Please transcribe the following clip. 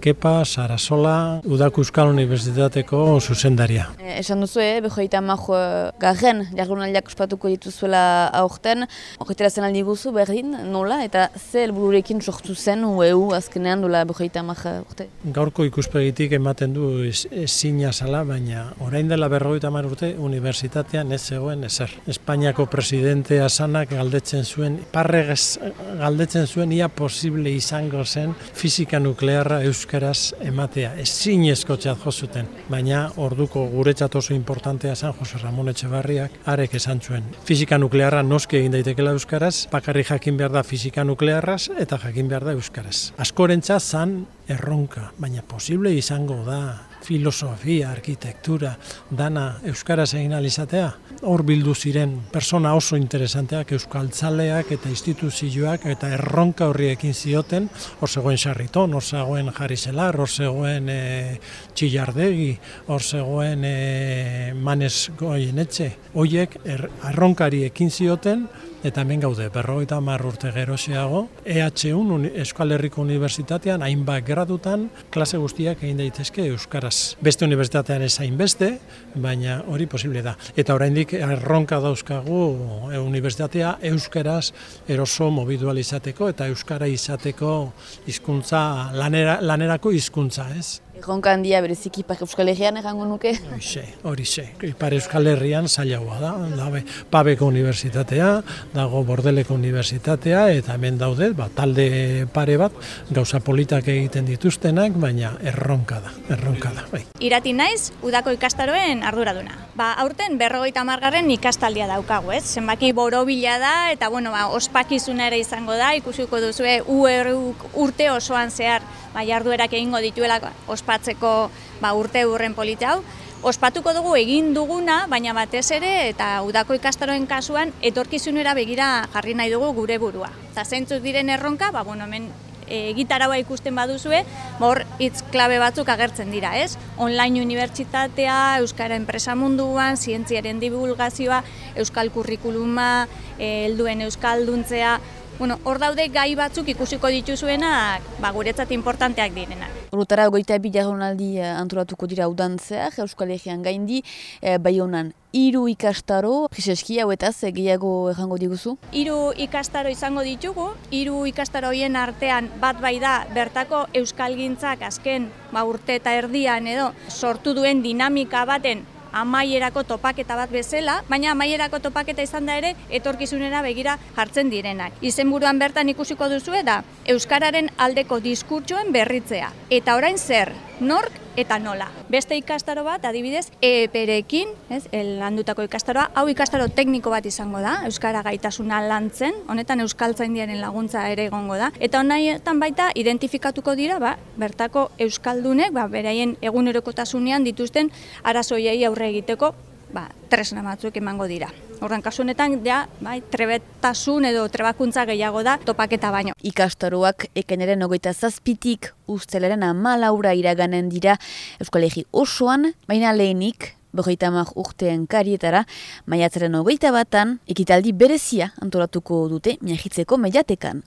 Kepa Sarasola, Udak Euskal Unibertsitateko zuzendaria. E, esan duzu, eh, behoita maho garren jargunaldiak ospatuko dituzuela aurten. Horretera zen aldi guzu, berdin, nola, eta ze helbururekin sortu zen UEU azkenean dola behoita maho urte? Gaurko ikuspegitik ematen du ezina zala, baina orain dela berroita mar urte unibertsitatean ez zegoen ezer. Espainiako presidentea zanak galdetzen zuen, parregez galdetzen zuen ia posible izango zen fizika nuklearra euskal euskaraz ematea, ezin eskotxeat jozuten, baina orduko guretzat oso importantea zen Jose Ramon Etxebarriak arek esan zuen. Fizika nuklearra noski egin daitekela euskaraz, bakarri jakin behar da fizika nuklearraz eta jakin behar da euskaraz. Askorentza zan erronka, baina posible izango da filosofia, arkitektura, dana euskaraz egin alizatea. Hor bildu ziren persona oso interesanteak euskaltzaleak eta instituzioak eta erronka horriekin zioten, hor zegoen sarriton, hor zegoen jarri zelar, hor zegoen e, txillardegi, hor zegoen e, manes goien etxe. Hoiek er, erronkari ekin zioten, eta hemen gaude, berrogeita hamar urte geroxeago, EH1 Euskal Herriko Unibertsitatean hainbat gradutan klase guztiak egin daitezke euskaraz. Beste unibertsitatean ez hainbeste, baina hori posible da. Eta oraindik erronka dauzkagu e, unibertsitatea euskaraz eroso mobidualizateko eta euskara izateko hizkuntza lanera, lanerako hizkuntza, ez? Erronka handia bereziki Ipar Euskal Herrian errango nuke? Horixe, horixe. Ipar Euskal Herrian zailagoa da. Dabe, Pabeko Unibertsitatea, dago Bordeleko Unibertsitatea, eta hemen daude, ba, talde pare bat, gauza politak egiten dituztenak, baina erronka da, erronka da. Bai. Irati naiz, udako ikastaroen arduraduna. Ba, aurten berrogeita margarren ikastaldia daukagu, ez? Zenbaki borobila da, eta bueno, ba, ospakizuna ere izango da, ikusiko duzue, urte osoan zehar ba, jarduerak egingo dituela ospatzeko ba, urte urren polite hau. Ospatuko dugu egin duguna, baina batez ere eta udako ikastaroen kasuan etorkizunera begira jarri nahi dugu gure burua. Eta zeintzuk diren erronka, ba, bueno, hemen e, gitaraua ikusten baduzue, hor hitz klabe batzuk agertzen dira, ez? Online unibertsitatea, euskara enpresa munduan, zientziaren divulgazioa, euskal kurrikuluma, e, helduen euskalduntzea, Bueno, hor daude gai batzuk ikusiko dituzuenak, ba, guretzat importanteak direnak. Horretara, goita ebi jarronaldi eh, antolatuko dira udantzeak, Euskal Herrian gaindi, e, bai honan, iru ikastaro, priseski hauetaz, eh, gehiago errango diguzu? Iru ikastaro izango ditugu, iru ikastaroien artean bat bai da bertako Euskal Gintzak azken ba, urte eta erdian edo sortu duen dinamika baten amaierako topaketa bat bezala, baina amaierako topaketa izan da ere etorkizunera begira jartzen direnak. Izenburuan bertan ikusiko duzu da Euskararen aldeko diskurtsoen berritzea. Eta orain zer, nork eta nola. Beste ikastaro bat, adibidez, EPERekin, ez, landutako ikastaroa, hau ikastaro tekniko bat izango da, Euskara gaitasuna lantzen, honetan Euskaltzaindiaren laguntza ere egongo da, eta honetan baita identifikatuko dira, ba, bertako Euskaldunek, ba, beraien egunerokotasunean dituzten arazoiei aurre egiteko, ba, tresna batzuk emango dira. Horren kasu honetan, ja, bai, trebetasun edo trebakuntza gehiago da topaketa baino. Ikastaroak ekeneren ogeita zazpitik usteleren amalaura iraganen dira Euskalegi osoan, baina lehenik, Bogeita mar urtean karietara, maiatzaren ogeita batan, ekitaldi berezia antolatuko dute miagitzeko mediatekan.